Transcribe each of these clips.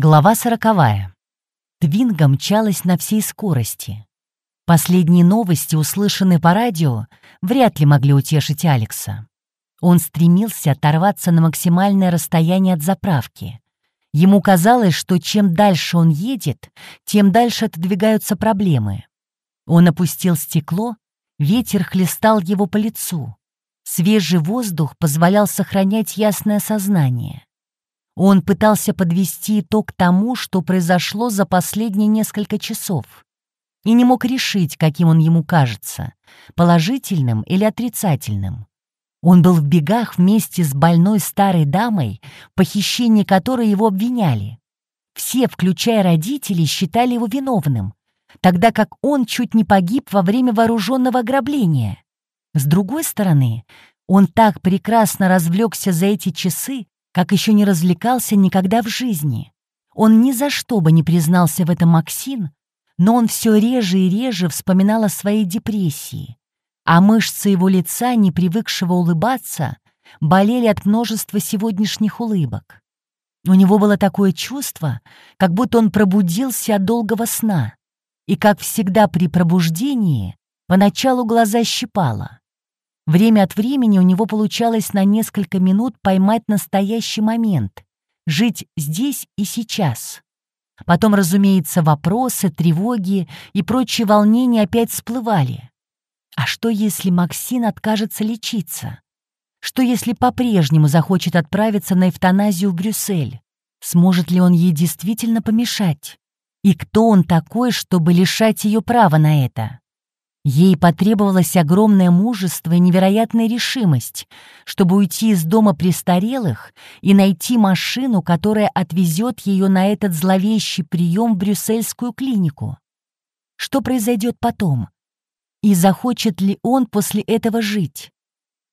Глава сороковая. Твинга мчалась на всей скорости. Последние новости, услышанные по радио, вряд ли могли утешить Алекса. Он стремился оторваться на максимальное расстояние от заправки. Ему казалось, что чем дальше он едет, тем дальше отодвигаются проблемы. Он опустил стекло, ветер хлестал его по лицу. Свежий воздух позволял сохранять ясное сознание. Он пытался подвести итог тому, что произошло за последние несколько часов, и не мог решить, каким он ему кажется, положительным или отрицательным. Он был в бегах вместе с больной старой дамой, похищение которой его обвиняли. Все, включая родителей, считали его виновным, тогда как он чуть не погиб во время вооруженного ограбления. С другой стороны, он так прекрасно развлекся за эти часы, как еще не развлекался никогда в жизни. Он ни за что бы не признался в этом Максин, но он все реже и реже вспоминал о своей депрессии, а мышцы его лица, не привыкшего улыбаться, болели от множества сегодняшних улыбок. У него было такое чувство, как будто он пробудился от долгого сна, и, как всегда при пробуждении, поначалу глаза щипало. Время от времени у него получалось на несколько минут поймать настоящий момент, жить здесь и сейчас. Потом, разумеется, вопросы, тревоги и прочие волнения опять всплывали. А что, если Максин откажется лечиться? Что, если по-прежнему захочет отправиться на эвтаназию в Брюссель? Сможет ли он ей действительно помешать? И кто он такой, чтобы лишать ее права на это? Ей потребовалось огромное мужество и невероятная решимость, чтобы уйти из дома престарелых и найти машину, которая отвезет ее на этот зловещий прием в брюссельскую клинику. Что произойдет потом? И захочет ли он после этого жить?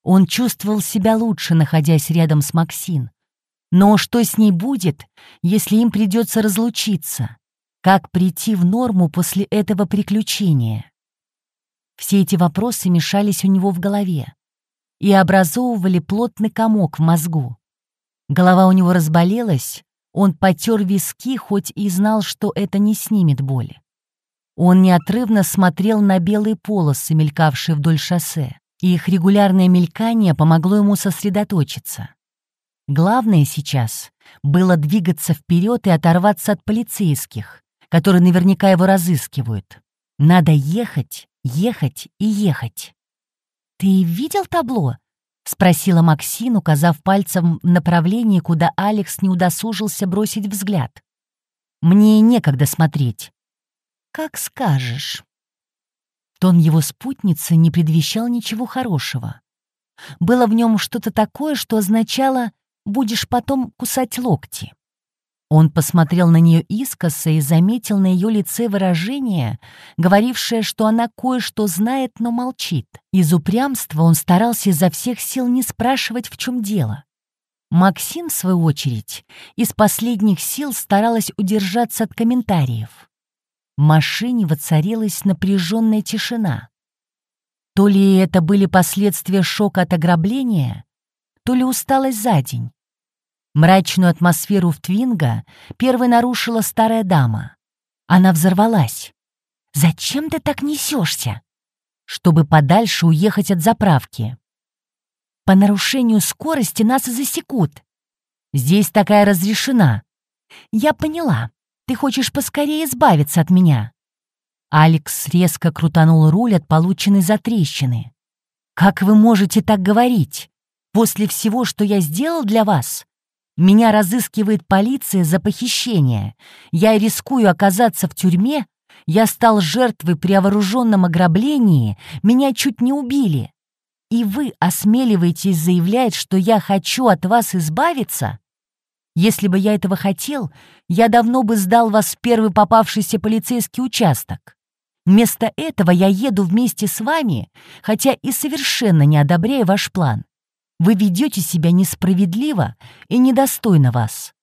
Он чувствовал себя лучше, находясь рядом с Максин. Но что с ней будет, если им придется разлучиться? Как прийти в норму после этого приключения? Все эти вопросы мешались у него в голове и образовывали плотный комок в мозгу. Голова у него разболелась, он потер виски, хоть и знал, что это не снимет боли. Он неотрывно смотрел на белые полосы, мелькавшие вдоль шоссе, и их регулярное мелькание помогло ему сосредоточиться. Главное сейчас было двигаться вперед и оторваться от полицейских, которые наверняка его разыскивают. Надо ехать ехать и ехать. «Ты видел табло?» — спросила Максин, указав пальцем в направлении, куда Алекс не удосужился бросить взгляд. «Мне некогда смотреть». «Как скажешь». Тон его спутницы не предвещал ничего хорошего. Было в нем что-то такое, что означало «будешь потом кусать локти». Он посмотрел на нее искоса и заметил на ее лице выражение, говорившее, что она кое-что знает, но молчит. Из упрямства он старался изо всех сил не спрашивать, в чем дело. Максим, в свою очередь, из последних сил старалась удержаться от комментариев. В машине воцарилась напряженная тишина. То ли это были последствия шока от ограбления, то ли усталость за день. Мрачную атмосферу в Твинга первой нарушила старая дама. Она взорвалась. «Зачем ты так несешься?» «Чтобы подальше уехать от заправки». «По нарушению скорости нас и засекут. Здесь такая разрешена». «Я поняла. Ты хочешь поскорее избавиться от меня». Алекс резко крутанул руль от полученной затрещины. «Как вы можете так говорить? После всего, что я сделал для вас, меня разыскивает полиция за похищение. Я рискую оказаться в тюрьме. Я стал жертвой при вооруженном ограблении. Меня чуть не убили. И вы осмеливаетесь заявлять, что я хочу от вас избавиться? Если бы я этого хотел, я давно бы сдал вас в первый попавшийся полицейский участок. Вместо этого я еду вместе с вами, хотя и совершенно не одобряю ваш план. Вы ведете себя несправедливо и недостойно вас».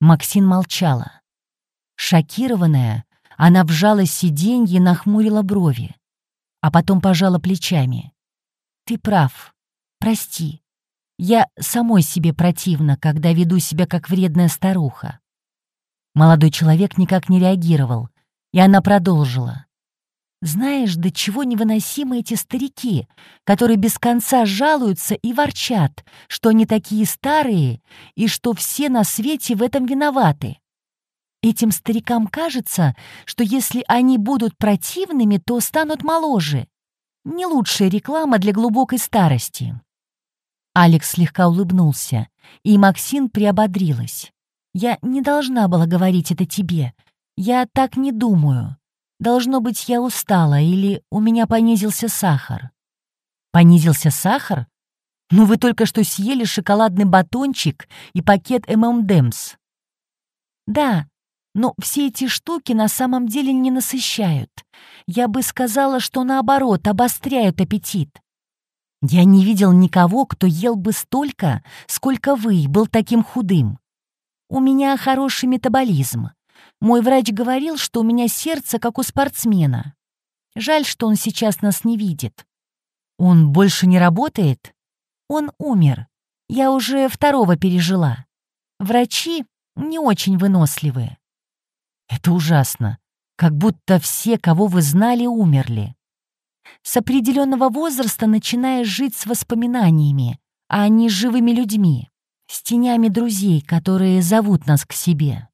Максин молчала. Шокированная, она вжала сиденье нахмурила брови, а потом пожала плечами. «Ты прав. Прости. Я самой себе противна, когда веду себя как вредная старуха. Молодой человек никак не реагировал, и она продолжила. «Знаешь, до чего невыносимы эти старики, которые без конца жалуются и ворчат, что они такие старые и что все на свете в этом виноваты. Этим старикам кажется, что если они будут противными, то станут моложе. Не лучшая реклама для глубокой старости. Алекс слегка улыбнулся, и Максин приободрилась. «Я не должна была говорить это тебе. Я так не думаю. Должно быть, я устала или у меня понизился сахар». «Понизился сахар? Ну вы только что съели шоколадный батончик и пакет ММДМС». «Да, но все эти штуки на самом деле не насыщают. Я бы сказала, что наоборот, обостряют аппетит. Я не видел никого, кто ел бы столько, сколько вы, был таким худым. У меня хороший метаболизм. Мой врач говорил, что у меня сердце, как у спортсмена. Жаль, что он сейчас нас не видит. Он больше не работает? Он умер. Я уже второго пережила. Врачи не очень выносливые. Это ужасно. Как будто все, кого вы знали, умерли. С определенного возраста начинаешь жить с воспоминаниями, а не с живыми людьми, с тенями друзей, которые зовут нас к себе.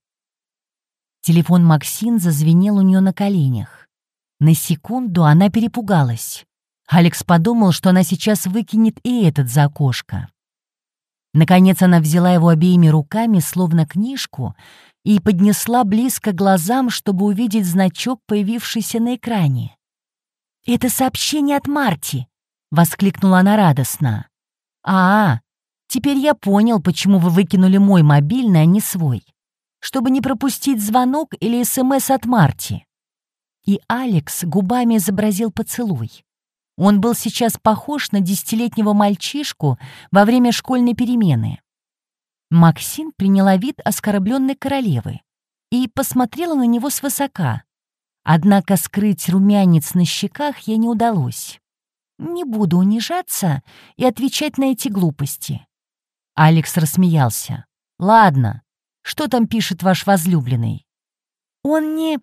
Телефон Максин зазвенел у нее на коленях. На секунду она перепугалась. Алекс подумал, что она сейчас выкинет и этот за окошко. Наконец она взяла его обеими руками, словно книжку, и поднесла близко глазам, чтобы увидеть значок, появившийся на экране. «Это сообщение от Марти!» — воскликнула она радостно. «А, теперь я понял, почему вы выкинули мой мобильный, а не свой. Чтобы не пропустить звонок или СМС от Марти». И Алекс губами изобразил поцелуй. Он был сейчас похож на десятилетнего мальчишку во время школьной перемены. Максин приняла вид оскорбленной королевы и посмотрела на него свысока. Однако скрыть румянец на щеках ей не удалось. «Не буду унижаться и отвечать на эти глупости». Алекс рассмеялся. «Ладно, что там пишет ваш возлюбленный?» «Он не...»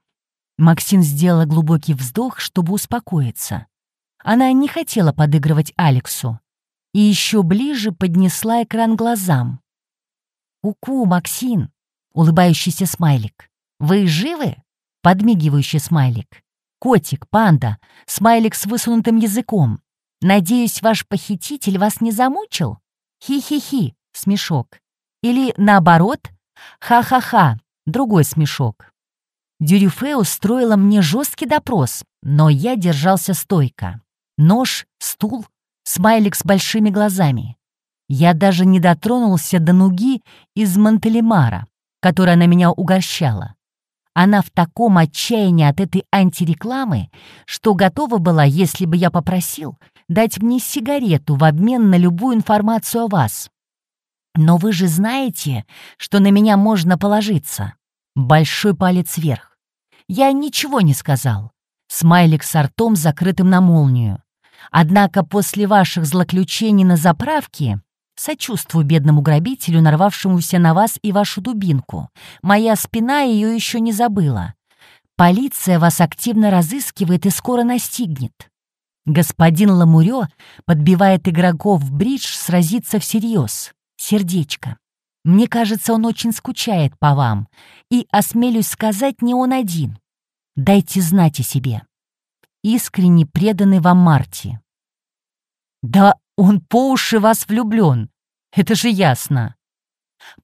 Максин сделала глубокий вздох, чтобы успокоиться. Она не хотела подыгрывать Алексу и еще ближе поднесла экран глазам. «Ку-ку, Максин!» — улыбающийся смайлик. «Вы живы?» — подмигивающий смайлик. «Котик, панда, смайлик с высунутым языком. Надеюсь, ваш похититель вас не замучил?» «Хи-хи-хи!» — смешок. Или наоборот, «ха-ха-ха!» — другой смешок. Дюрюфе устроила мне жесткий допрос, но я держался стойко. Нож, стул, смайлик с большими глазами. Я даже не дотронулся до нуги из Монтелемара, которая на меня угощала. Она в таком отчаянии от этой антирекламы, что готова была, если бы я попросил, дать мне сигарету в обмен на любую информацию о вас. Но вы же знаете, что на меня можно положиться. Большой палец вверх. Я ничего не сказал. Смайлик с ртом, закрытым на молнию. Однако после ваших злоключений на заправке Сочувствую бедному грабителю, нарвавшемуся на вас и вашу дубинку. Моя спина ее еще не забыла. Полиция вас активно разыскивает и скоро настигнет. Господин Ламурё подбивает игроков в бридж сразиться всерьез. Сердечко. Мне кажется, он очень скучает по вам. И, осмелюсь сказать, не он один. Дайте знать о себе. Искренне преданный вам Марти. Да он по уши вас влюблен. Это же ясно.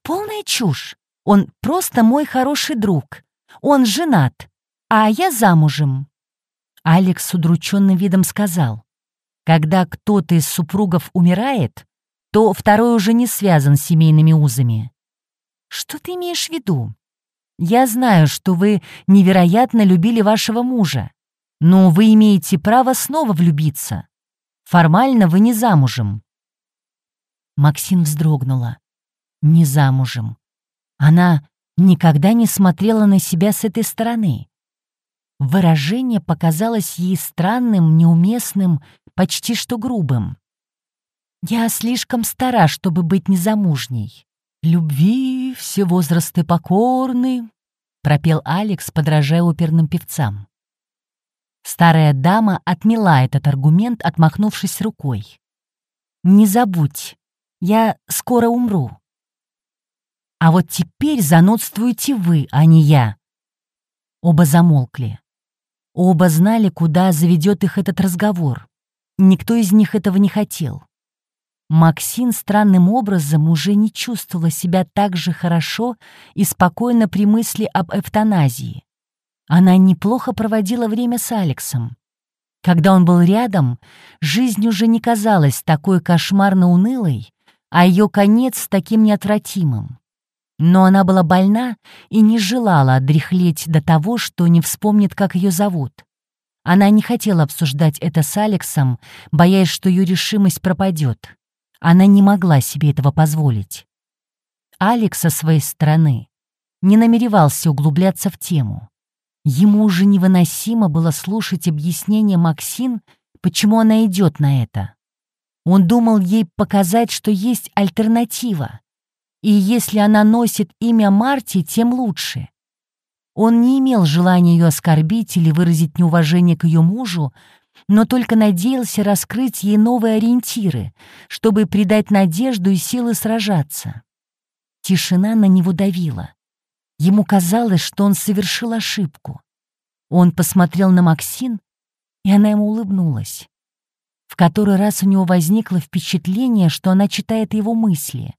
Полная чушь. Он просто мой хороший друг. Он женат, а я замужем. Алекс с удрученным видом сказал. Когда кто-то из супругов умирает, то второй уже не связан с семейными узами. Что ты имеешь в виду? Я знаю, что вы невероятно любили вашего мужа, но вы имеете право снова влюбиться. Формально вы не замужем». Максим вздрогнула. «Не замужем. Она никогда не смотрела на себя с этой стороны. Выражение показалось ей странным, неуместным, почти что грубым. «Я слишком стара, чтобы быть незамужней. Любви все возрасты покорны». пропел Алекс, подражая оперным певцам. Старая дама отмела этот аргумент, отмахнувшись рукой. «Не забудь, я скоро умру». «А вот теперь занудствуете вы, а не я». Оба замолкли. Оба знали, куда заведет их этот разговор. Никто из них этого не хотел. Максин странным образом уже не чувствовала себя так же хорошо и спокойно при мысли об эвтаназии. Она неплохо проводила время с Алексом. Когда он был рядом, жизнь уже не казалась такой кошмарно унылой, а ее конец таким неотвратимым. Но она была больна и не желала отдряхлеть до того, что не вспомнит, как ее зовут. Она не хотела обсуждать это с Алексом, боясь, что ее решимость пропадет. Она не могла себе этого позволить. Алекс со своей стороны не намеревался углубляться в тему. Ему уже невыносимо было слушать объяснение Максин, почему она идет на это. Он думал ей показать, что есть альтернатива. И если она носит имя Марти, тем лучше. Он не имел желания ее оскорбить или выразить неуважение к ее мужу, но только надеялся раскрыть ей новые ориентиры, чтобы придать надежду и силы сражаться. Тишина на него давила. Ему казалось, что он совершил ошибку. Он посмотрел на Максин, и она ему улыбнулась. В который раз у него возникло впечатление, что она читает его мысли.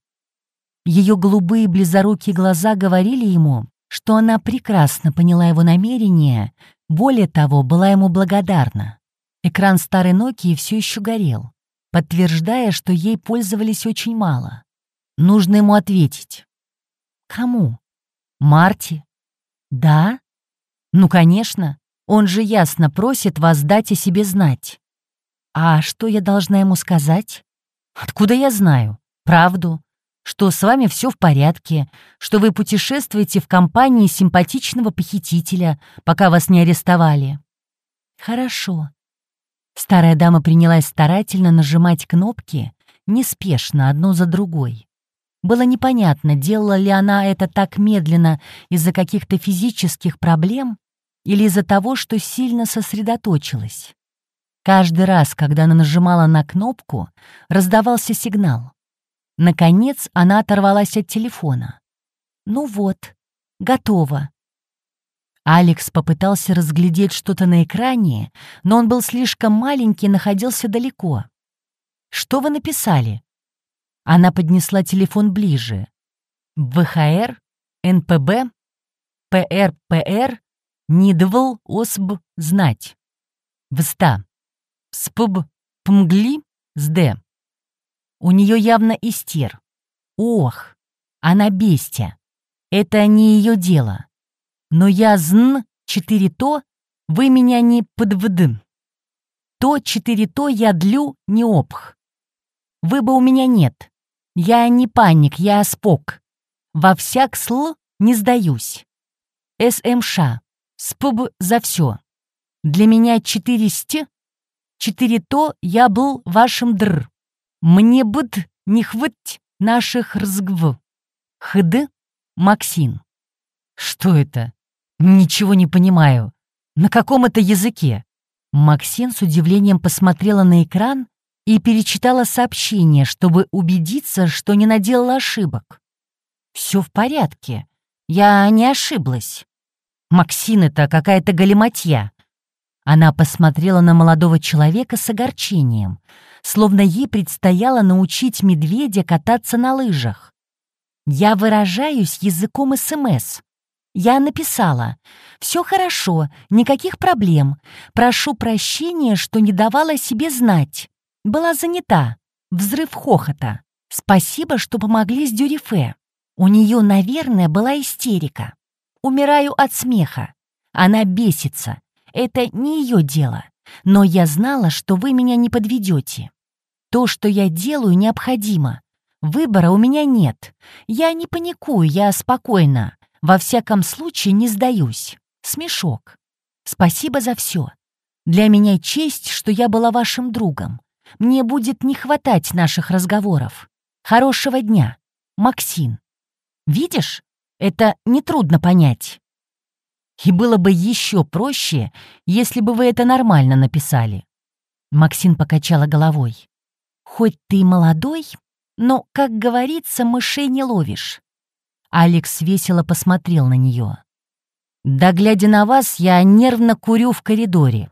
Ее голубые близорукие глаза говорили ему, что она прекрасно поняла его намерения, более того, была ему благодарна. Экран старой Nokia все еще горел, подтверждая, что ей пользовались очень мало. Нужно ему ответить. Кому? Марти? Да? Ну, конечно. Он же ясно просит вас дать о себе знать. А что я должна ему сказать? Откуда я знаю? Правду. Что с вами все в порядке, что вы путешествуете в компании симпатичного похитителя, пока вас не арестовали. Хорошо. Старая дама принялась старательно нажимать кнопки, неспешно, одну за другой. Было непонятно, делала ли она это так медленно из-за каких-то физических проблем или из-за того, что сильно сосредоточилась. Каждый раз, когда она нажимала на кнопку, раздавался сигнал. Наконец она оторвалась от телефона. «Ну вот, готово», Алекс попытался разглядеть что-то на экране, но он был слишком маленький и находился далеко. «Что вы написали?» Она поднесла телефон ближе. ВХР, НПБ, ПРПР, НИДВЛ, ОСБ, знать. ВСТА. СПБ, ПМГЛИ, СД. У нее явно истер. Ох, она бестия. Это не ее дело. Но я зн четыре то, вы меня не подвдым. То четыре то я длю не опх. Вы бы у меня нет. Я не паник, я спок. Во всяк сл не сдаюсь. СМШ. Спб за все. Для меня четыре ст, четыре то я был вашим др. Мне быт не хвыть наших разгв. Хд Максин. Что это? «Ничего не понимаю. На каком это языке?» Максин с удивлением посмотрела на экран и перечитала сообщение, чтобы убедиться, что не наделала ошибок. «Все в порядке. Я не ошиблась. Максин — это какая-то галиматья». Она посмотрела на молодого человека с огорчением, словно ей предстояло научить медведя кататься на лыжах. «Я выражаюсь языком СМС. Я написала «Все хорошо, никаких проблем. Прошу прощения, что не давала себе знать. Была занята. Взрыв хохота. Спасибо, что помогли с Дюрифе. У нее, наверное, была истерика. Умираю от смеха. Она бесится. Это не ее дело. Но я знала, что вы меня не подведете. То, что я делаю, необходимо. Выбора у меня нет. Я не паникую, я спокойна. Во всяком случае, не сдаюсь. Смешок. Спасибо за все. Для меня честь, что я была вашим другом. Мне будет не хватать наших разговоров. Хорошего дня. Максим. Видишь? Это нетрудно понять. И было бы еще проще, если бы вы это нормально написали. Максин покачала головой. Хоть ты молодой, но, как говорится, мышей не ловишь. Алекс весело посмотрел на нее. Да глядя на вас, я нервно курю в коридоре.